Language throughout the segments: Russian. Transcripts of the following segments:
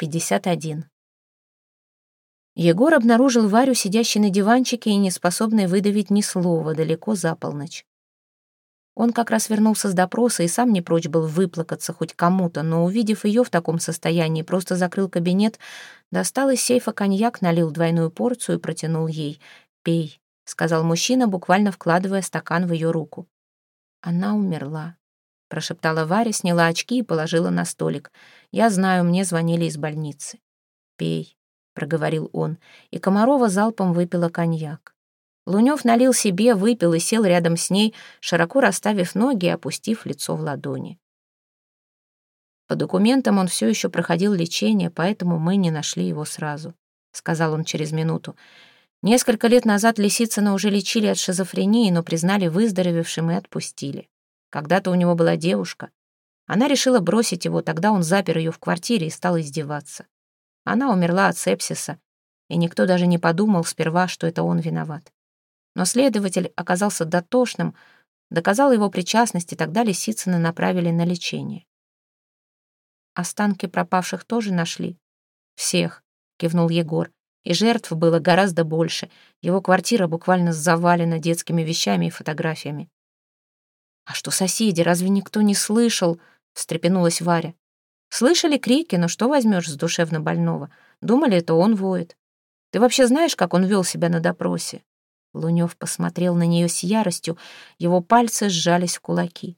51. Егор обнаружил Варю, сидящей на диванчике и не способной выдавить ни слова, далеко за полночь. Он как раз вернулся с допроса и сам не прочь был выплакаться хоть кому-то, но, увидев ее в таком состоянии, просто закрыл кабинет, достал из сейфа коньяк, налил двойную порцию и протянул ей. «Пей», — сказал мужчина, буквально вкладывая стакан в ее руку. Она умерла прошептала Варя, сняла очки и положила на столик. «Я знаю, мне звонили из больницы». «Пей», — проговорил он, и Комарова залпом выпила коньяк. Лунёв налил себе, выпил и сел рядом с ней, широко расставив ноги и опустив лицо в ладони. По документам он все еще проходил лечение, поэтому мы не нашли его сразу, сказал он через минуту. Несколько лет назад Лисицына уже лечили от шизофрении, но признали выздоровевшим и отпустили. Когда-то у него была девушка. Она решила бросить его, тогда он запер ее в квартире и стал издеваться. Она умерла от сепсиса, и никто даже не подумал сперва, что это он виноват. Но следователь оказался дотошным, доказал его причастность, и тогда Лисицына направили на лечение. Останки пропавших тоже нашли? Всех, кивнул Егор. И жертв было гораздо больше. Его квартира буквально завалена детскими вещами и фотографиями. «А что соседи, разве никто не слышал?» — встрепенулась Варя. «Слышали крики, но что возьмешь с душевно больного? Думали, это он воет. Ты вообще знаешь, как он вел себя на допросе?» Лунёв посмотрел на нее с яростью, его пальцы сжались в кулаки.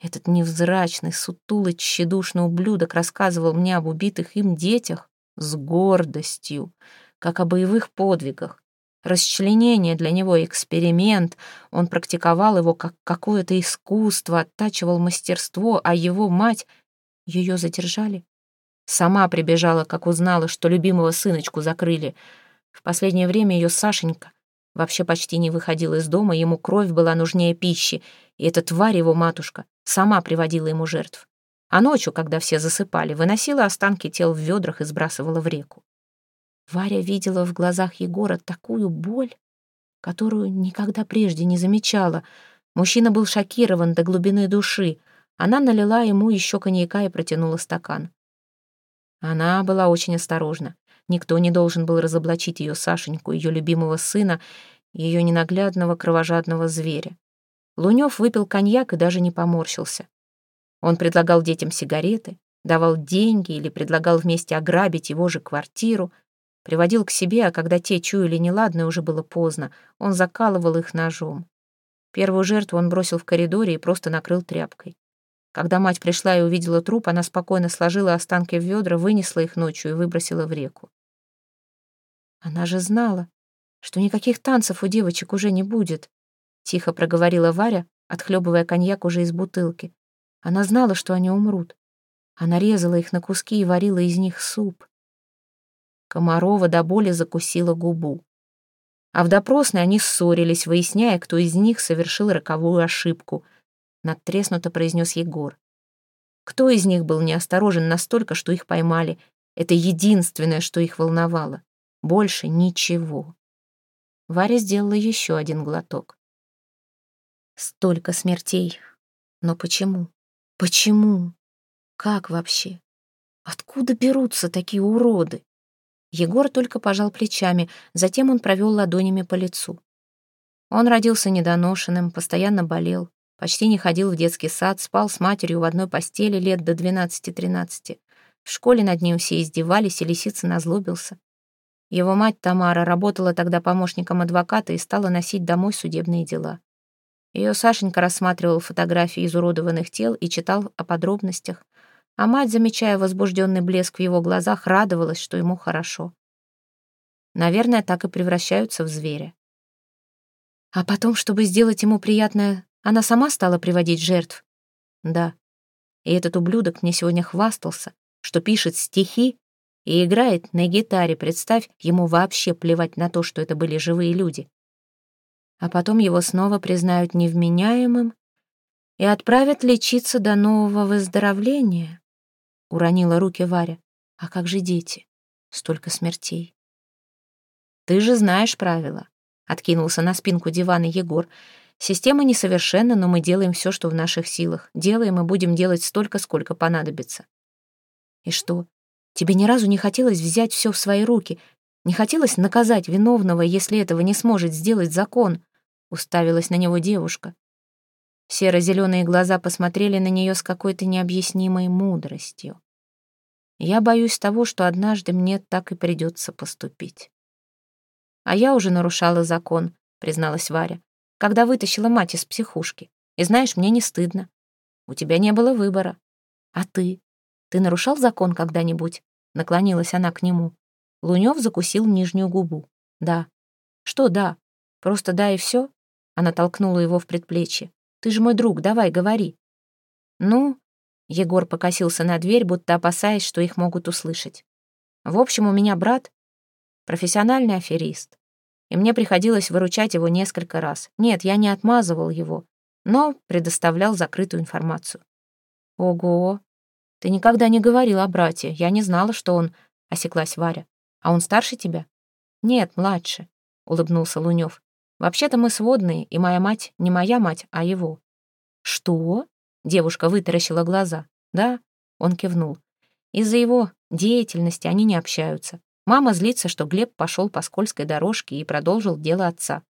Этот невзрачный, сутулый, тщедушный ублюдок рассказывал мне об убитых им детях с гордостью, как о боевых подвигах. Расчленение для него эксперимент, он практиковал его как какое-то искусство, оттачивал мастерство, а его мать... Ее задержали. Сама прибежала, как узнала, что любимого сыночку закрыли. В последнее время ее Сашенька вообще почти не выходил из дома, ему кровь была нужнее пищи, и эта тварь, его матушка, сама приводила ему жертв. А ночью, когда все засыпали, выносила останки тел в ведрах и сбрасывала в реку. Варя видела в глазах Егора такую боль, которую никогда прежде не замечала. Мужчина был шокирован до глубины души. Она налила ему еще коньяка и протянула стакан. Она была очень осторожна. Никто не должен был разоблачить ее Сашеньку, ее любимого сына, ее ненаглядного кровожадного зверя. Лунев выпил коньяк и даже не поморщился. Он предлагал детям сигареты, давал деньги или предлагал вместе ограбить его же квартиру, Приводил к себе, а когда те чуяли неладное, уже было поздно. Он закалывал их ножом. Первую жертву он бросил в коридоре и просто накрыл тряпкой. Когда мать пришла и увидела труп, она спокойно сложила останки в ведра, вынесла их ночью и выбросила в реку. Она же знала, что никаких танцев у девочек уже не будет, тихо проговорила Варя, отхлебывая коньяк уже из бутылки. Она знала, что они умрут. Она резала их на куски и варила из них суп. Комарова до боли закусила губу. А в допросной они ссорились, выясняя, кто из них совершил роковую ошибку. Надтреснуто произнес Егор. Кто из них был неосторожен настолько, что их поймали? Это единственное, что их волновало. Больше ничего. Варя сделала еще один глоток. Столько смертей. Но почему? Почему? Как вообще? Откуда берутся такие уроды? Егор только пожал плечами, затем он провел ладонями по лицу. Он родился недоношенным, постоянно болел, почти не ходил в детский сад, спал с матерью в одной постели лет до 12-13. В школе над ним все издевались, и Лисицын озлобился. Его мать Тамара работала тогда помощником адвоката и стала носить домой судебные дела. Ее Сашенька рассматривал фотографии изуродованных тел и читал о подробностях, а мать, замечая возбужденный блеск в его глазах, радовалась, что ему хорошо. Наверное, так и превращаются в зверя. А потом, чтобы сделать ему приятное, она сама стала приводить жертв. Да. И этот ублюдок мне сегодня хвастался, что пишет стихи и играет на гитаре. Представь, ему вообще плевать на то, что это были живые люди. А потом его снова признают невменяемым и отправят лечиться до нового выздоровления. Уронила руки Варя. А как же дети? Столько смертей. Ты же знаешь правила. Откинулся на спинку дивана Егор. Система несовершенна, но мы делаем все, что в наших силах. Делаем и будем делать столько, сколько понадобится. И что? Тебе ни разу не хотелось взять все в свои руки, не хотелось наказать виновного, если этого не сможет сделать закон?» Уставилась на него девушка. Серо-зеленые глаза посмотрели на нее с какой-то необъяснимой мудростью. Я боюсь того, что однажды мне так и придется поступить. А я уже нарушала закон, призналась Варя, когда вытащила мать из психушки. И знаешь, мне не стыдно. У тебя не было выбора. А ты? Ты нарушал закон когда-нибудь? Наклонилась она к нему. Лунёв закусил нижнюю губу. Да. Что да? Просто да и все? Она толкнула его в предплечье. Ты же мой друг, давай, говори. Ну, Егор покосился на дверь, будто опасаясь, что их могут услышать. В общем, у меня брат — профессиональный аферист. И мне приходилось выручать его несколько раз. Нет, я не отмазывал его, но предоставлял закрытую информацию. Ого! Ты никогда не говорил о брате. Я не знала, что он... Осеклась Варя. А он старше тебя? Нет, младше, улыбнулся Лунёв. Вообще-то мы сводные, и моя мать не моя мать, а его. Что? Девушка вытаращила глаза. «Да», — он кивнул. «Из-за его деятельности они не общаются. Мама злится, что Глеб пошел по скользкой дорожке и продолжил дело отца.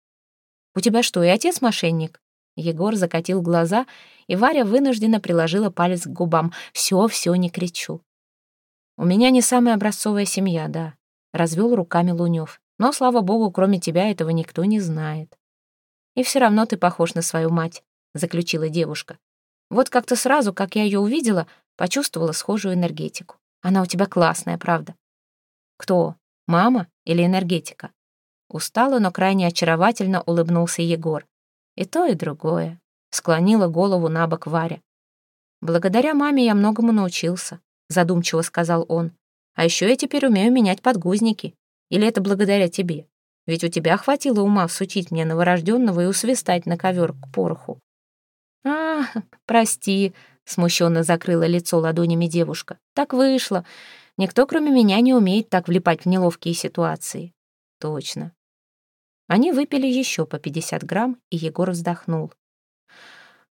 «У тебя что, и отец мошенник?» Егор закатил глаза, и Варя вынужденно приложила палец к губам. «Все, все, не кричу». «У меня не самая образцовая семья, да», — развел руками Лунев. «Но, слава богу, кроме тебя этого никто не знает». «И все равно ты похож на свою мать», — заключила девушка. Вот как-то сразу, как я ее увидела, почувствовала схожую энергетику. Она у тебя классная, правда. Кто? Мама или энергетика? Устало, но крайне очаровательно улыбнулся Егор. И то, и другое. Склонила голову на бок Варя. Благодаря маме я многому научился, задумчиво сказал он. А еще я теперь умею менять подгузники. Или это благодаря тебе? Ведь у тебя хватило ума всучить мне новорожденного и усвистать на ковер к пороху. «А, прости», — смущенно закрыла лицо ладонями девушка. «Так вышло. Никто, кроме меня, не умеет так влипать в неловкие ситуации». «Точно». Они выпили еще по 50 грамм, и Егор вздохнул.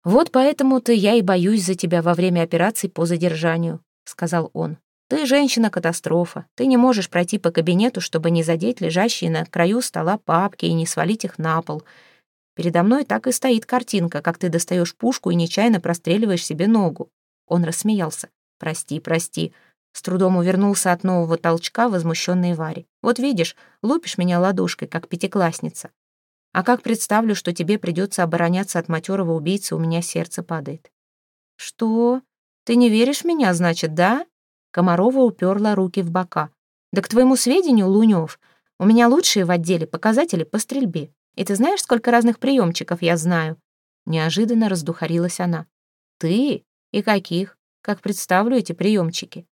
«Вот поэтому-то я и боюсь за тебя во время операции по задержанию», — сказал он. «Ты женщина-катастрофа. Ты не можешь пройти по кабинету, чтобы не задеть лежащие на краю стола папки и не свалить их на пол. Передо мной так и стоит картинка, как ты достаешь пушку и нечаянно простреливаешь себе ногу. Он рассмеялся. «Прости, прости». С трудом увернулся от нового толчка возмущенной Варе. «Вот видишь, лупишь меня ладошкой, как пятиклассница. А как представлю, что тебе придется обороняться от матерого убийцы, у меня сердце падает». «Что? Ты не веришь меня, значит, да?» Комарова уперла руки в бока. «Да к твоему сведению, Лунёв, у меня лучшие в отделе показатели по стрельбе. И ты знаешь, сколько разных приемчиков я знаю?» Неожиданно раздухарилась она. «Ты? И каких? Как представлю эти приемчики?»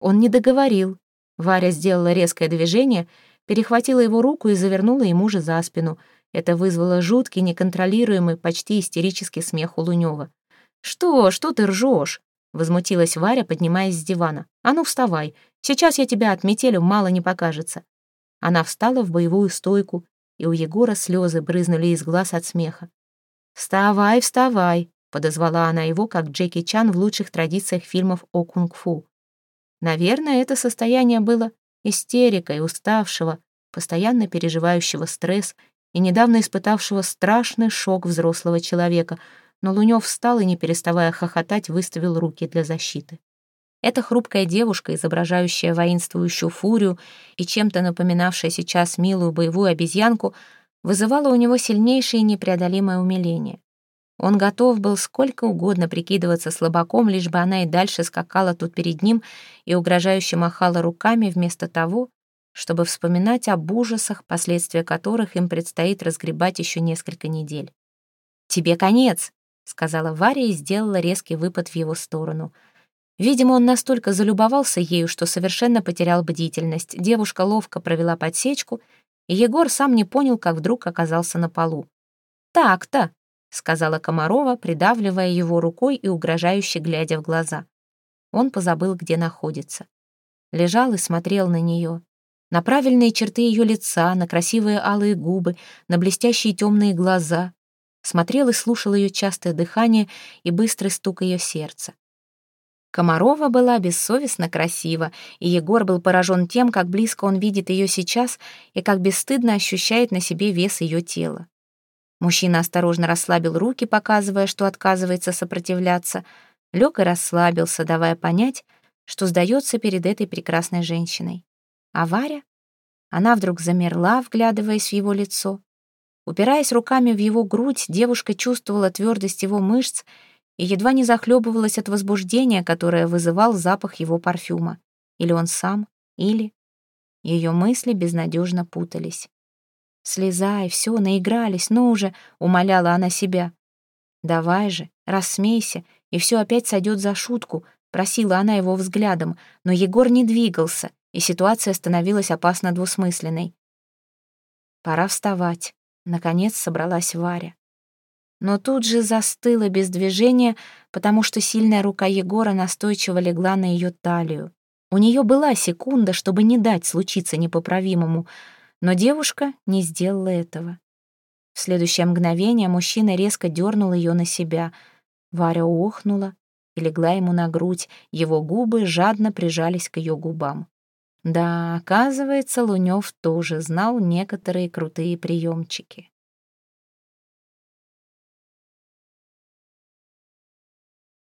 Он не договорил. Варя сделала резкое движение, перехватила его руку и завернула ему же за спину. Это вызвало жуткий, неконтролируемый, почти истерический смех у Лунёва. «Что? Что ты ржешь?» Возмутилась Варя, поднимаясь с дивана. «А ну, вставай. Сейчас я тебя отметелю, мало не покажется». Она встала в боевую стойку, и у Егора слезы брызнули из глаз от смеха. «Вставай, вставай!» — подозвала она его, как Джеки Чан в лучших традициях фильмов о кунг-фу. Наверное, это состояние было истерикой уставшего, постоянно переживающего стресс и недавно испытавшего страшный шок взрослого человека, но Лунёв встал и, не переставая хохотать, выставил руки для защиты. Эта хрупкая девушка, изображающая воинствующую фурию и чем-то напоминавшая сейчас милую боевую обезьянку, вызывала у него сильнейшее и непреодолимое умиление. Он готов был сколько угодно прикидываться слабаком, лишь бы она и дальше скакала тут перед ним и угрожающе махала руками вместо того, чтобы вспоминать об ужасах, последствия которых им предстоит разгребать еще несколько недель. «Тебе конец», — сказала Варя и сделала резкий выпад в его сторону — Видимо, он настолько залюбовался ею, что совершенно потерял бдительность. Девушка ловко провела подсечку, и Егор сам не понял, как вдруг оказался на полу. «Так-то», — сказала Комарова, придавливая его рукой и угрожающе глядя в глаза. Он позабыл, где находится. Лежал и смотрел на нее. На правильные черты ее лица, на красивые алые губы, на блестящие темные глаза. Смотрел и слушал ее частое дыхание и быстрый стук ее сердца. Комарова была бессовестно красива, и Егор был поражен тем, как близко он видит ее сейчас и как бесстыдно ощущает на себе вес ее тела. Мужчина осторожно расслабил руки, показывая, что отказывается сопротивляться, лег и расслабился, давая понять, что сдается перед этой прекрасной женщиной. А Варя? Она вдруг замерла, вглядываясь в его лицо. Упираясь руками в его грудь, девушка чувствовала твердость его мышц и едва не захлебывалась от возбуждения, которое вызывал запах его парфюма. Или он сам, или... Ее мысли безнадежно путались. «Слезай, все, наигрались, ну уже», — умоляла она себя. «Давай же, рассмейся, и все опять сойдет за шутку», — просила она его взглядом, но Егор не двигался, и ситуация становилась опасно двусмысленной. «Пора вставать», — наконец собралась Варя. Но тут же застыла без движения, потому что сильная рука Егора настойчиво легла на ее талию. У нее была секунда, чтобы не дать случиться непоправимому — но девушка не сделала этого. В следующее мгновение мужчина резко дернул ее на себя. Варя охнула и легла ему на грудь, его губы жадно прижались к ее губам. Да, оказывается, Лунев тоже знал некоторые крутые приемчики.